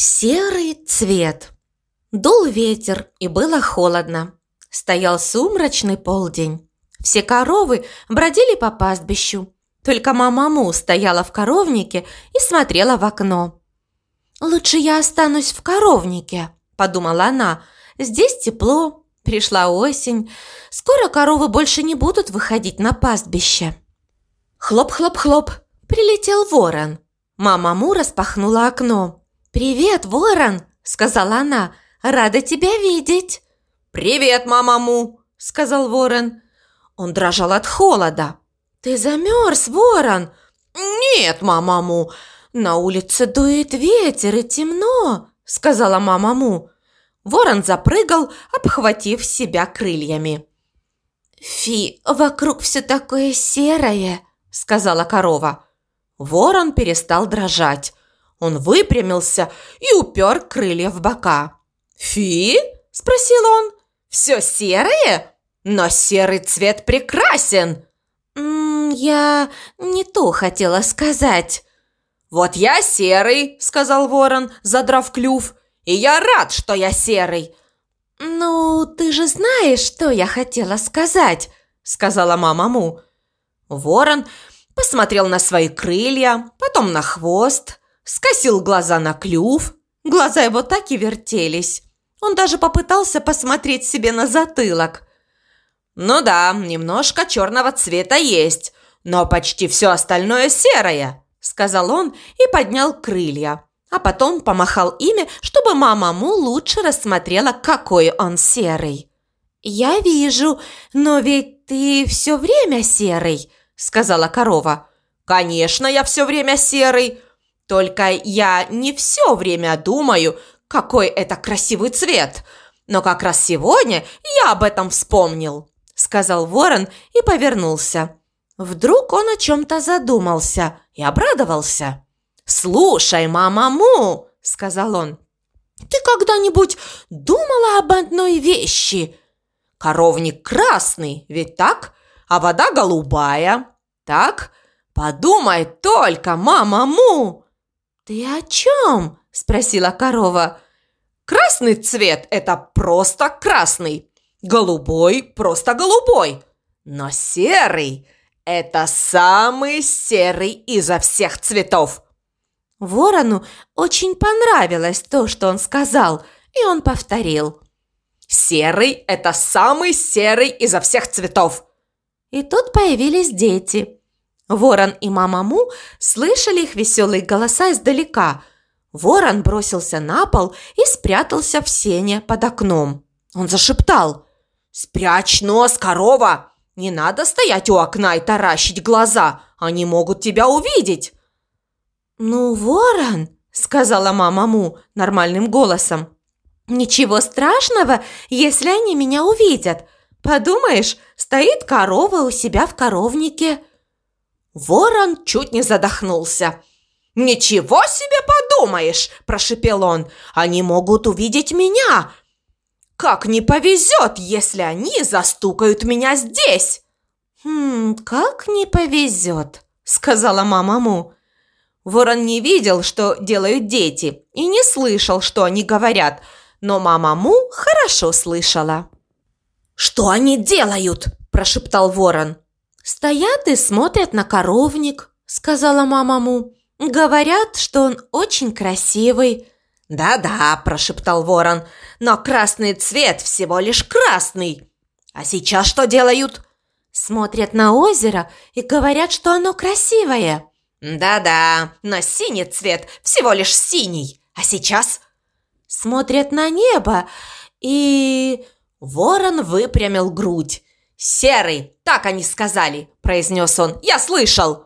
Серый цвет. Дул ветер, и было холодно. Стоял сумрачный полдень. Все коровы бродили по пастбищу. Только мама Му стояла в коровнике и смотрела в окно. «Лучше я останусь в коровнике», – подумала она. «Здесь тепло, пришла осень. Скоро коровы больше не будут выходить на пастбище». Хлоп-хлоп-хлоп, прилетел ворон. Мама Му распахнула окно. «Привет, ворон!» – сказала она. «Рада тебя видеть!» «Привет, мама Му!» – сказал ворон. Он дрожал от холода. «Ты замерз, ворон?» «Нет, мама Му!» «На улице дует ветер и темно!» – сказала мама Му. Ворон запрыгал, обхватив себя крыльями. «Фи, вокруг все такое серое!» – сказала корова. Ворон перестал дрожать. Он выпрямился и упер крылья в бока. «Фи?» – спросил он. «Все серое? Но серый цвет прекрасен!» «М -м, «Я не то хотела сказать». «Вот я серый», – сказал ворон, задрав клюв. «И я рад, что я серый». «Ну, ты же знаешь, что я хотела сказать», – сказала мама Му. Ворон посмотрел на свои крылья, потом на хвост, скосил глаза на клюв. Глаза его так и вертелись. Он даже попытался посмотреть себе на затылок. «Ну да, немножко черного цвета есть, но почти все остальное серое», – сказал он и поднял крылья. А потом помахал ими, чтобы мама Му лучше рассмотрела, какой он серый. «Я вижу, но ведь ты все время серый», – сказала корова. «Конечно, я все время серый. Только я не все время думаю, какой это красивый цвет. Но как раз сегодня я об этом вспомнил», – сказал ворон и повернулся. Вдруг он о чем-то задумался и обрадовался. «Слушай, мама Му!» – сказал он. «Ты когда-нибудь думала об одной вещи? Коровник красный, ведь так? А вода голубая, так? Подумай только, мама Му!» «Ты о чем?» – спросила корова. «Красный цвет – это просто красный, голубой – просто голубой, но серый – это самый серый изо всех цветов». Ворону очень понравилось то, что он сказал, и он повторил. «Серый – это самый серый изо всех цветов!» И тут появились дети – Ворон и мама Му слышали их веселые голоса издалека. Ворон бросился на пол и спрятался в сене под окном. Он зашептал. «Спрячь нос, корова! Не надо стоять у окна и таращить глаза, они могут тебя увидеть!» «Ну, ворон!» – сказала мама Му нормальным голосом. «Ничего страшного, если они меня увидят. Подумаешь, стоит корова у себя в коровнике». Ворон чуть не задохнулся. «Ничего себе подумаешь!» – прошепел он. «Они могут увидеть меня! Как не повезет, если они застукают меня здесь!» «Хм, как не повезет!» – сказала мама Му. Ворон не видел, что делают дети, и не слышал, что они говорят, но мама Му хорошо слышала. «Что они делают?» – прошептал ворон. «Стоят и смотрят на коровник», – сказала мама Му. «Говорят, что он очень красивый». «Да-да», – прошептал ворон, – «но красный цвет всего лишь красный». «А сейчас что делают?» «Смотрят на озеро и говорят, что оно красивое». «Да-да, но синий цвет всего лишь синий. А сейчас?» «Смотрят на небо и...» Ворон выпрямил грудь. «Серый, так они сказали», – произнес он. «Я слышал».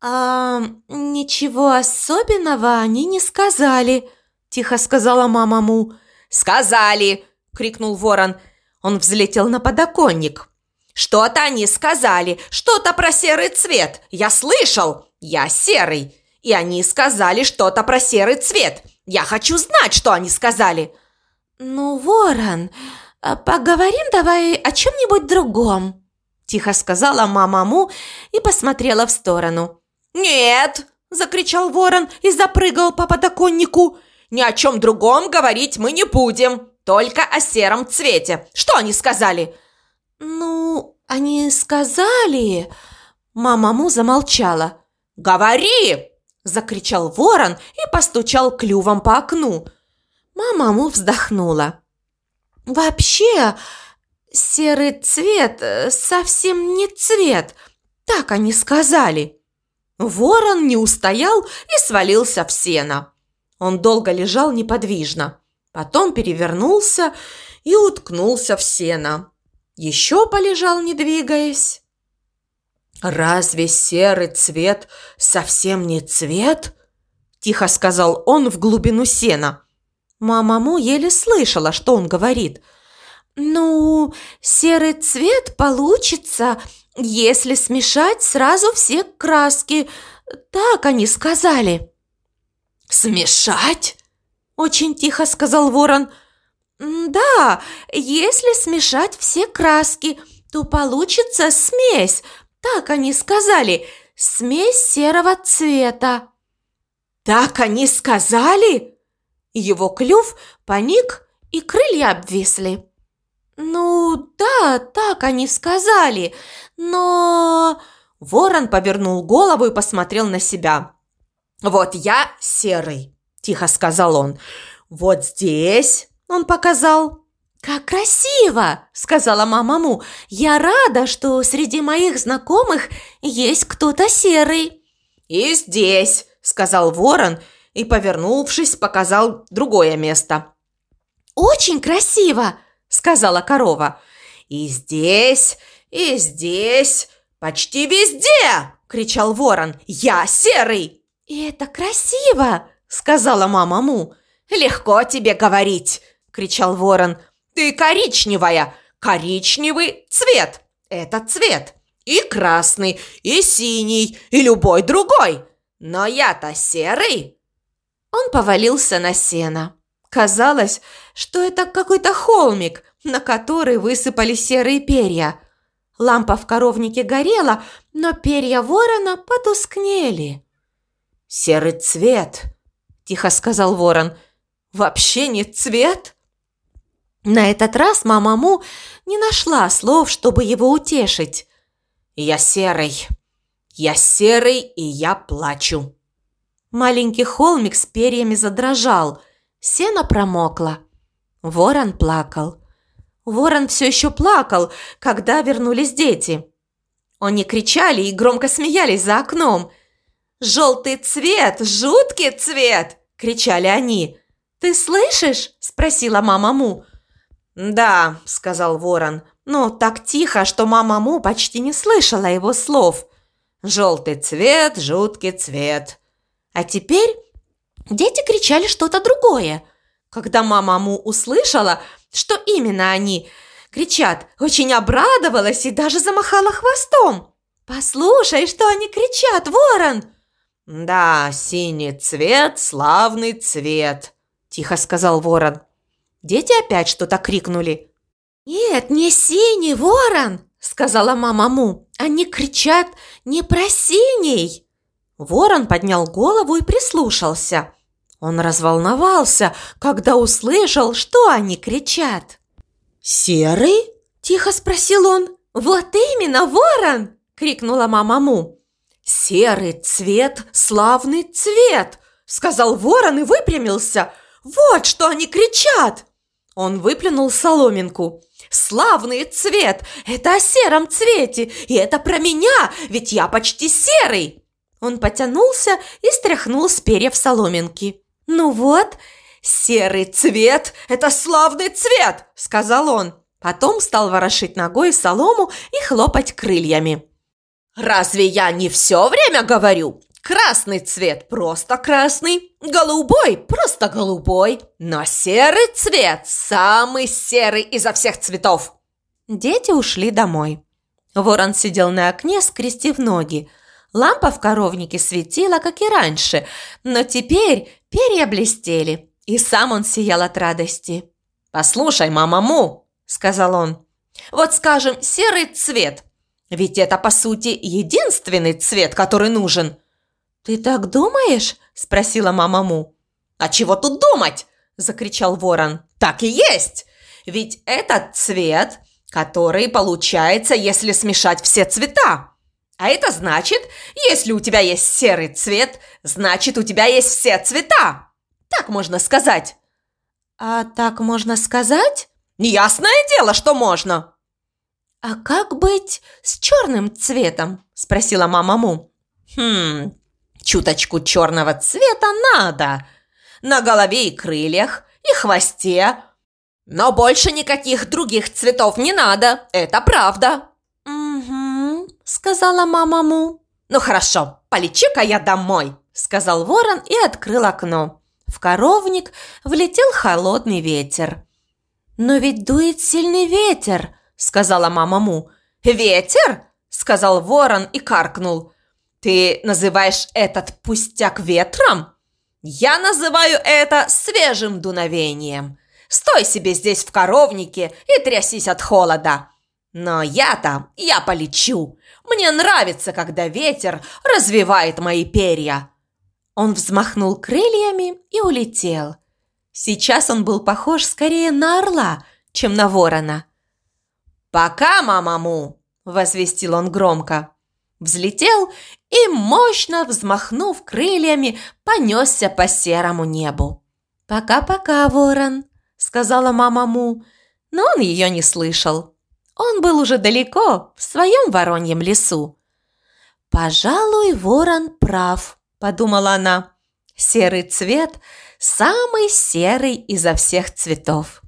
«А ничего особенного они не сказали», – тихо сказала мама Му. «Сказали!» – крикнул ворон. Он взлетел на подоконник. «Что-то они сказали, что-то про серый цвет. Я слышал, я серый. И они сказали что-то про серый цвет. Я хочу знать, что они сказали». «Ну, ворон, «Поговорим давай о чем-нибудь другом», – тихо сказала мама Му и посмотрела в сторону. «Нет!» – закричал ворон и запрыгал по подоконнику. Ни о чем другом говорить мы не будем, только о сером цвете. Что они сказали?» «Ну, они сказали...» Мама Му замолчала. «Говори!» – закричал ворон и постучал клювом по окну. Мама Му вздохнула. «Вообще, серый цвет э, совсем не цвет, так они сказали». Ворон не устоял и свалился в сено. Он долго лежал неподвижно, потом перевернулся и уткнулся в сено. Еще полежал, не двигаясь. «Разве серый цвет совсем не цвет?» – тихо сказал он в глубину сена. Мама Му еле слышала, что он говорит. «Ну, серый цвет получится, если смешать сразу все краски. Так они сказали». «Смешать?» – очень тихо сказал ворон. «Да, если смешать все краски, то получится смесь. Так они сказали, смесь серого цвета». «Так они сказали?» Его клюв поник и крылья обвисли. «Ну да, так они сказали, но...» Ворон повернул голову и посмотрел на себя. «Вот я серый», – тихо сказал он. «Вот здесь», – он показал. «Как красиво!» – сказала мама Му. «Я рада, что среди моих знакомых есть кто-то серый». «И здесь», – сказал ворон и, повернувшись, показал другое место. «Очень красиво!» – сказала корова. «И здесь, и здесь, почти везде!» – кричал ворон. «Я серый!» «И это красиво!» – сказала мама Му. «Легко тебе говорить!» – кричал ворон. «Ты коричневая! Коричневый цвет! Это цвет! И красный, и синий, и любой другой! Но я-то серый!» Он повалился на сено. Казалось, что это какой-то холмик, на который высыпали серые перья. Лампа в коровнике горела, но перья ворона потускнели. «Серый цвет», – тихо сказал ворон. «Вообще не цвет?» На этот раз мама Му не нашла слов, чтобы его утешить. «Я серый. Я серый, и я плачу». Маленький холмик с перьями задрожал. Сено промокло. Ворон плакал. Ворон все еще плакал, когда вернулись дети. Они кричали и громко смеялись за окном – «Желтый цвет! Жуткий цвет!» – кричали они. «Ты слышишь?» – спросила мама Му. «Да», – сказал ворон, но так тихо, что мама Му почти не слышала его слов. «Желтый цвет, жуткий цвет». А теперь дети кричали что-то другое. Когда мама Му услышала, что именно они кричат, очень обрадовалась и даже замахала хвостом. «Послушай, что они кричат, ворон!» «Да, синий цвет, славный цвет», – тихо сказал ворон. Дети опять что-то крикнули. «Нет, не синий ворон!» – сказала мама Му. «Они кричат не про синий!» Ворон поднял голову и прислушался. Он разволновался, когда услышал, что они кричат. «Серый?» – тихо спросил он. «Вот именно, ворон!» – крикнула мама Му. «Серый цвет – славный цвет!» – сказал ворон и выпрямился. «Вот что они кричат!» Он выплюнул соломинку. «Славный цвет! Это о сером цвете! И это про меня, ведь я почти серый!» Он потянулся и стряхнул с перьев соломинки. «Ну вот, серый цвет – это славный цвет!» – сказал он. Потом стал ворошить ногой солому и хлопать крыльями. Разве я не все время говорю? Красный цвет просто красный, голубой просто голубой, но серый цвет самый серый изо всех цветов. Дети ушли домой. Ворон сидел на окне, скрестив ноги. Лампа в коровнике светила, как и раньше, но теперь перья блестели, и сам он сиял от радости. «Послушай, мама Му», – сказал он, – «вот скажем, серый цвет – ведь это, по сути, единственный цвет, который нужен. «Ты так думаешь?» – спросила мама Му. А чего тут думать? Закричал ворон. Так и есть! Ведь этот цвет, который получается, если смешать все цвета. А это значит, если у тебя есть серый цвет, значит, у тебя есть все цвета. Так можно сказать. А так можно сказать? Ясное дело, что можно. А как быть с черным цветом? Спросила мама Му. Хм, чуточку черного цвета надо. На голове и крыльях, и хвосте. Но больше никаких других цветов не надо, это правда. Сказала мама Му. Ну хорошо, полечу-ка я домой, сказал ворон и открыл окно. В коровник влетел холодный ветер. «Но ведь дует сильный ветер», – сказала мама Му. «Ветер?» – сказал ворон и каркнул. «Ты называешь этот пустяк ветром? Я называю это свежим дуновением. Стой себе здесь в коровнике и трясись от холода. Но я-то, я полечу. Мне нравится, когда ветер развивает мои перья». Он взмахнул крыльями и улетел. Сейчас он был похож скорее на орла, чем на ворона. «Пока, мамаму!» – возвестил он громко. Взлетел и, мощно взмахнув крыльями, понесся по серому небу. «Пока-пока, ворон!» – сказала мамаму, но он ее не слышал. Он был уже далеко, в своем вороньем лесу. «Пожалуй, ворон прав», – подумала она. «Серый цвет – самый серый изо всех цветов».